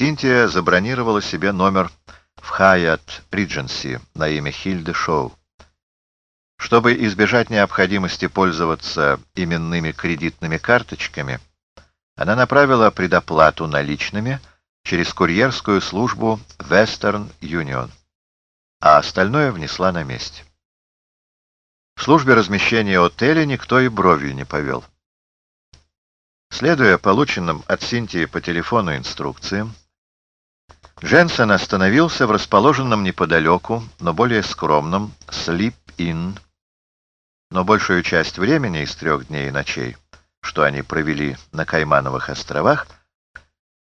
Синтия забронировала себе номер в Hyatt Regency на имя Хильды Шоу. Чтобы избежать необходимости пользоваться именными кредитными карточками, она направила предоплату наличными через курьерскую службу Western Union, а остальное внесла на месте. В службе размещения отеля никто и бровью не повел. Следуя полученным от Синтии по телефону инструкциям, Дженсен остановился в расположенном неподалеку, но более скромном Sleep-Inn, но большую часть времени из трех дней и ночей, что они провели на Каймановых островах,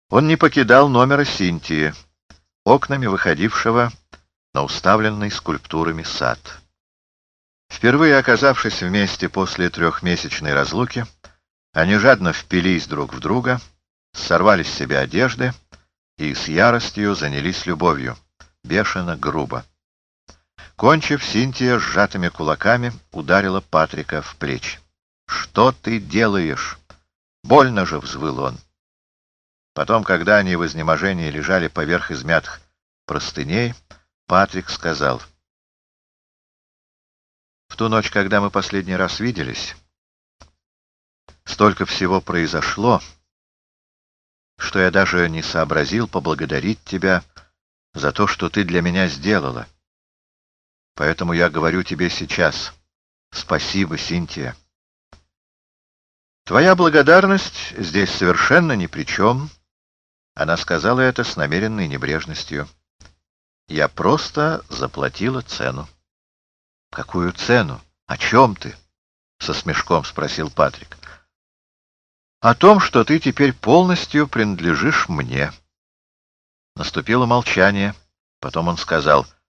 он не покидал номера Синтии, окнами выходившего на уставленный скульптурами сад. Впервые оказавшись вместе после трехмесячной разлуки, они жадно впились друг в друга, сорвали с себя одежды и с яростью занялись любовью, бешено, грубо. Кончив, Синтия сжатыми кулаками ударила Патрика в плечи. «Что ты делаешь?» «Больно же!» — взвыл он. Потом, когда они в изнеможении лежали поверх измятых простыней, Патрик сказал. «В ту ночь, когда мы последний раз виделись, столько всего произошло, что я даже не сообразил поблагодарить тебя за то, что ты для меня сделала. Поэтому я говорю тебе сейчас спасибо, Синтия. Твоя благодарность здесь совершенно ни при чем. Она сказала это с намеренной небрежностью. Я просто заплатила цену. Какую цену? О чем ты? Со смешком спросил Патрик. О том, что ты теперь полностью принадлежишь мне. Наступило молчание. Потом он сказал —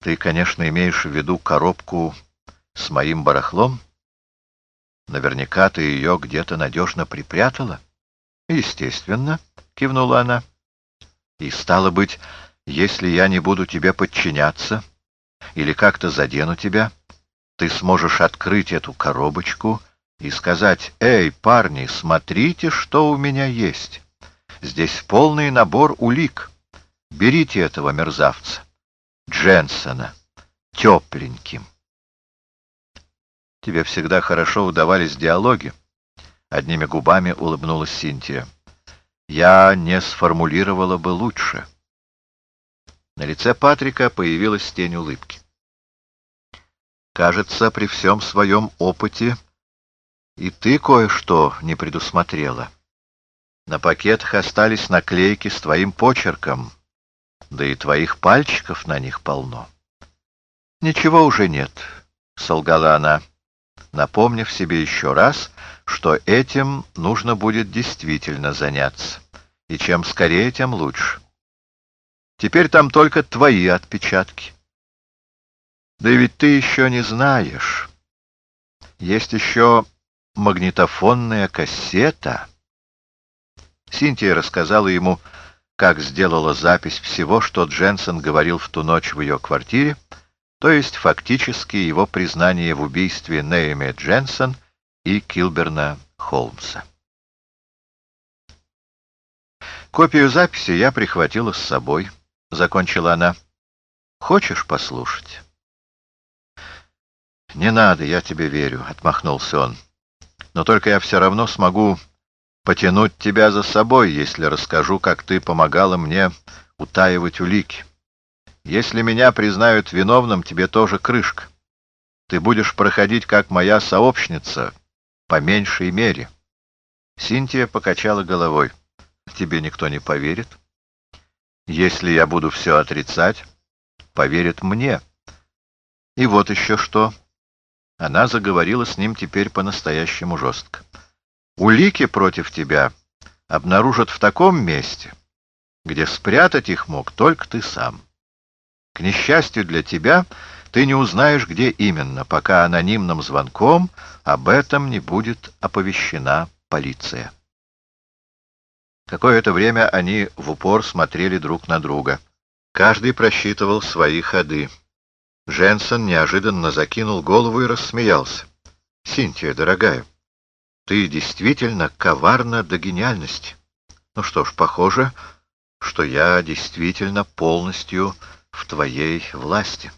ты, конечно, имеешь в виду коробку с моим барахлом? Наверняка ты ее где-то надежно припрятала. Естественно, кивнула она. И стало быть, если я не буду тебе подчиняться или как-то задену тебя, ты сможешь открыть эту коробочку и сказать, «Эй, парни, смотрите, что у меня есть. Здесь полный набор улик. Берите этого мерзавца». Дженсона, тепленьким. Тебе всегда хорошо удавались диалоги. Одними губами улыбнулась Синтия. Я не сформулировала бы лучше. На лице Патрика появилась тень улыбки. Кажется, при всем своем опыте и ты кое-что не предусмотрела. На пакетах остались наклейки с твоим почерком, да и твоих пальчиков на них полно. — Ничего уже нет, — солгала она, напомнив себе еще раз, что этим нужно будет действительно заняться, и чем скорее, тем лучше. Теперь там только твои отпечатки. Да ведь ты еще не знаешь. Есть еще магнитофонная кассета. Синтия рассказала ему, как сделала запись всего, что Дженсен говорил в ту ночь в ее квартире, то есть фактически его признание в убийстве Нейме Дженсен и Килберна Холмса. «Копию записи я прихватила с собой», — закончила она. «Хочешь послушать?» «Не надо, я тебе верю», — отмахнулся он. «Но только я все равно смогу потянуть тебя за собой, если расскажу, как ты помогала мне утаивать улики. Если меня признают виновным, тебе тоже крышка. Ты будешь проходить как моя сообщница, по меньшей мере. Синтия покачала головой. Тебе никто не поверит. Если я буду все отрицать, поверят мне. И вот еще что. Она заговорила с ним теперь по-настоящему жестко. Улики против тебя обнаружат в таком месте, где спрятать их мог только ты сам. К несчастью для тебя, ты не узнаешь, где именно, пока анонимным звонком об этом не будет оповещена полиция. Какое-то время они в упор смотрели друг на друга. Каждый просчитывал свои ходы. Женсон неожиданно закинул голову и рассмеялся. — Синтия, дорогая, — ты действительно коварна до гениальности. Ну что ж, похоже, что я действительно полностью в твоей власти.